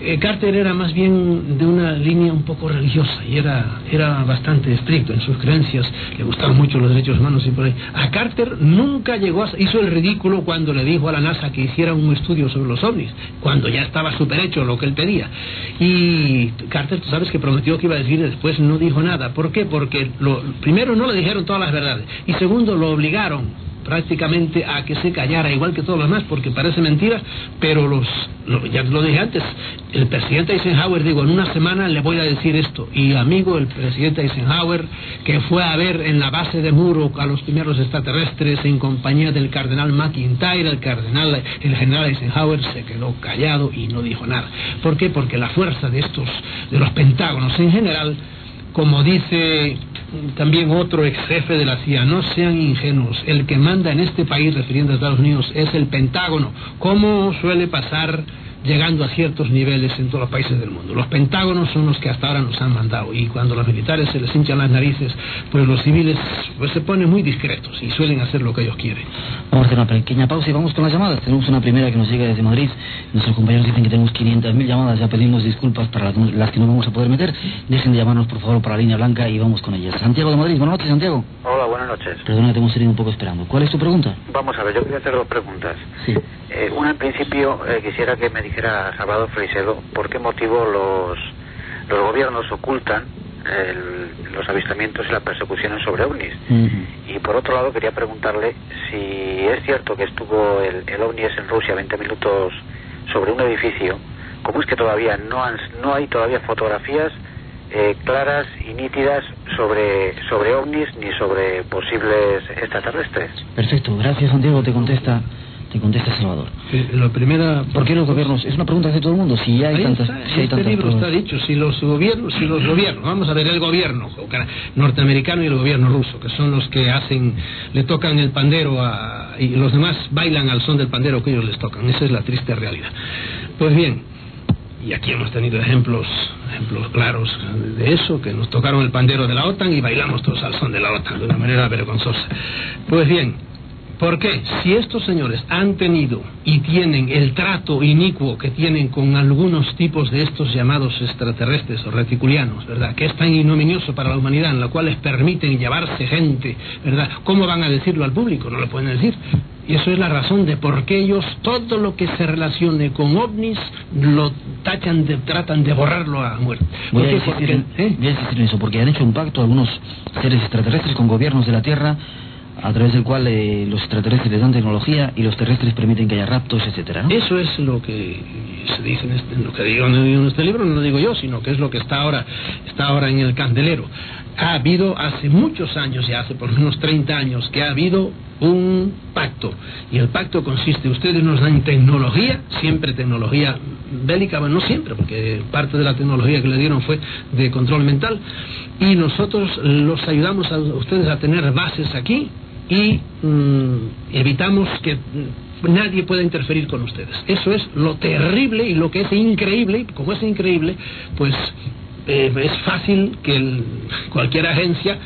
Eh, Carter era más bien de una línea un poco religiosa y era, era bastante estricto en sus creencias, le gustaban mucho los derechos humanos y por ahí. A Carter nunca llegó a... hizo el ridículo cuando le dijo a la NASA que hiciera un estudio sobre los ovnis, cuando ya estaba super hecho lo que él pedía. Y Carter, tú sabes que prometió que iba a decir después no dijo nada. ¿Por qué? Porque primero no le dijeron todas las verdades y segundo lo obligaron prácticamente a que se callara igual que todos los demás porque parece mentira pero los lo- ya lo dije antes el presidente Eisenhower digo en una semana le voy a decir esto y amigo el presidente Eisenhower que fue a ver en la base de Muro a los primeros extraterrestres en compañía del cardenal McIntyre el cardenal el general Eisenhower se quedó callado y no dijo nada ¿por qué? porque la fuerza de estos de los pentágonos en general como dice también otro ex jefe de la CIA, no sean ingenuos, el que manda en este país, refiriendo a Estados Unidos, es el Pentágono, como suele pasar llegando a ciertos niveles en todos los países del mundo. Los pentágonos son los que hasta ahora nos han mandado y cuando los militares se les hinchan las narices, pues los civiles pues, se ponen muy discretos y suelen hacer lo que ellos quieren. Vamos a hacer una pequeña pausa y vamos con las llamadas. Tenemos una primera que nos llega desde Madrid. Nuestros compañeros dicen que tenemos 500.000 llamadas. Ya pedimos disculpas para las, que no vamos a poder meter. Dejen de llamarnos, por favor, para la línea blanca y vamos con ellas. Santiago de Madrid. Buenas noches, Santiago. Hola, buenas noches. Perdona, te hemos tenido un poco esperando. ¿Cuál es tu pregunta? Vamos a ver, yo quería hacer dos preguntas. Sí. Eh, una, en principio, eh, quisiera que me dijera Salvador Freisedo por qué motivo los, los gobiernos ocultan el- los avistamientos y las persecuciones sobre ovnis. Y por otro lado, quería preguntarle si es cierto que estuvo el, el ovni ese en Rusia 20 minutos sobre un edificio. ¿Cómo es que todavía no, han, no hay todavía fotografías eh, claras y nítidas sobre, sobre ovnis ni sobre posibles extraterrestres? Perfecto. Gracias, Santiago. Te contesta, te contesta Salvador. Eh, Lo primera... ¿Por qué los gobiernos? Es una pregunta de todo el mundo. Si hay Ahí tantas, está, si hay este tantas libro está dicho, si los gobiernos, si los gobiernos, vamos a ver, el gobierno norteamericano y el gobierno ruso, que son los que hacen, le tocan el pandero a, y los demás bailan al son del pandero que ellos les tocan. Esa es la triste realidad. Pues bien, y aquí hemos tenido ejemplos, ejemplos claros de eso, que nos tocaron el pandero de la OTAN y bailamos todos al son de la OTAN de una manera vergonzosa. Pues bien, ¿por qué? Si estos señores han tenido y tienen el trato inicuo que tienen con algunos tipos de estos llamados extraterrestres o reticulianos, ¿verdad? Que es tan ignominioso para la humanidad, en la cual les permiten llevarse gente, ¿verdad? ¿Cómo van a decirlo al público? No lo pueden decir. Y eso es la razón de por qué ellos todo lo que se relacione con ovnis lo tachan de, tratan de borrarlo a muerte. Voy a, Porque- ¿eh? voy a en eso, porque han hecho un pacto algunos seres extraterrestres con gobiernos de la Tierra, a través del cual eh, los extraterrestres dan tecnología y los terrestres permiten que haya raptos, etcétera. Eso es lo que se dice en, este- lo que digo en este libro, no lo digo yo, sino que es lo que está ahora, está ahora en el candelero. Ha habido hace muchos años, ya hace por lo menos 30 años, que ha habido un pacto. Y el pacto consiste, ustedes nos dan tecnología, siempre tecnología bélica, bueno, no siempre, porque parte de la tecnología que le dieron fue de control mental, y nosotros los ayudamos a ustedes a tener bases aquí y mm, evitamos que nadie pueda interferir con ustedes. Eso es lo terrible y lo que es increíble, como es increíble, pues eh, es fácil que el- cualquier agencia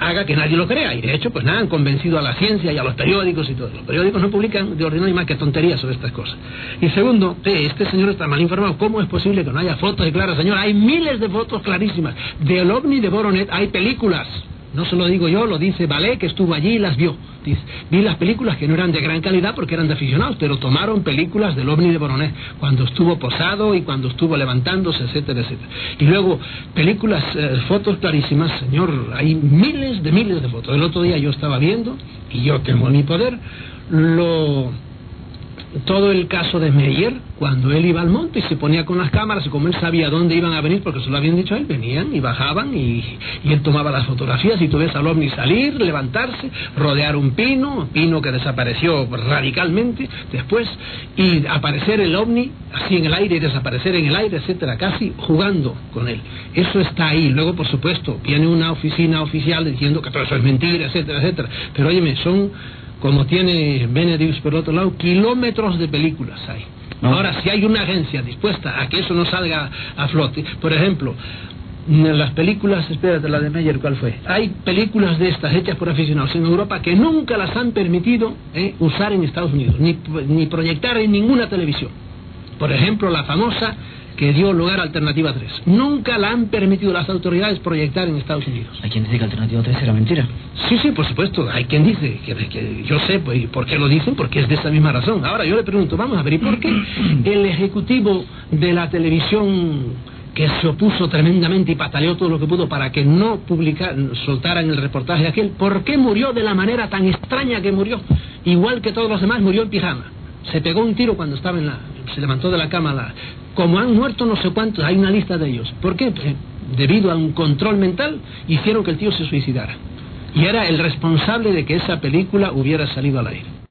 haga que nadie lo crea. Y de hecho, pues nada, han convencido a la ciencia y a los periódicos y todo. Los periódicos no publican de ordinario más que tonterías sobre estas cosas. Y segundo, eh, este señor está mal informado. ¿Cómo es posible que no haya fotos claras? Señor, hay miles de fotos clarísimas. Del ovni de Boronet hay películas. No se lo digo yo, lo dice Balé, que estuvo allí y las vio. Dice, vi las películas que no eran de gran calidad porque eran de aficionados, pero tomaron películas del ovni de Boronet, cuando estuvo posado y cuando estuvo levantándose, etcétera, etcétera. Y luego, películas, eh, fotos clarísimas, señor, hay miles de miles de fotos. El otro día yo estaba viendo, y yo tengo en mi poder, lo todo el caso de Meyer, cuando él iba al monte y se ponía con las cámaras, y como él sabía dónde iban a venir, porque se lo habían dicho a él, venían y bajaban y, y él tomaba las fotografías y tú ves al ovni salir, levantarse, rodear un pino, pino que desapareció radicalmente después, y aparecer el ovni así en el aire y desaparecer en el aire, etcétera, casi jugando con él. Eso está ahí. Luego, por supuesto, viene una oficina oficial diciendo que todo eso es mentira, etcétera, etcétera. Pero óyeme, son como tiene Benedict por otro lado, kilómetros de películas hay. No. Ahora, si hay una agencia dispuesta a que eso no salga a flote, por ejemplo, en las películas, espérate, la de Meyer, ¿cuál fue? Hay películas de estas hechas por aficionados en Europa que nunca las han permitido eh, usar en Estados Unidos, ni, ni proyectar en ninguna televisión. Por ejemplo, la famosa que dio lugar a Alternativa 3. Nunca la han permitido las autoridades proyectar en Estados Unidos. Hay quien dice que Alternativa 3 era mentira. Sí, sí, por supuesto. Hay quien dice que, que yo sé pues, ¿y por qué lo dicen, porque es de esa misma razón. Ahora yo le pregunto, vamos a ver, ¿y por qué el ejecutivo de la televisión que se opuso tremendamente y pataleó todo lo que pudo para que no publicar, soltaran el reportaje aquel, ¿por qué murió de la manera tan extraña que murió? Igual que todos los demás, murió en pijama. Se pegó un tiro cuando estaba en la... se levantó de la cama. La, como han muerto no sé cuántos, hay una lista de ellos. ¿Por qué? Pues, debido a un control mental, hicieron que el tío se suicidara. Y era el responsable de que esa película hubiera salido al aire.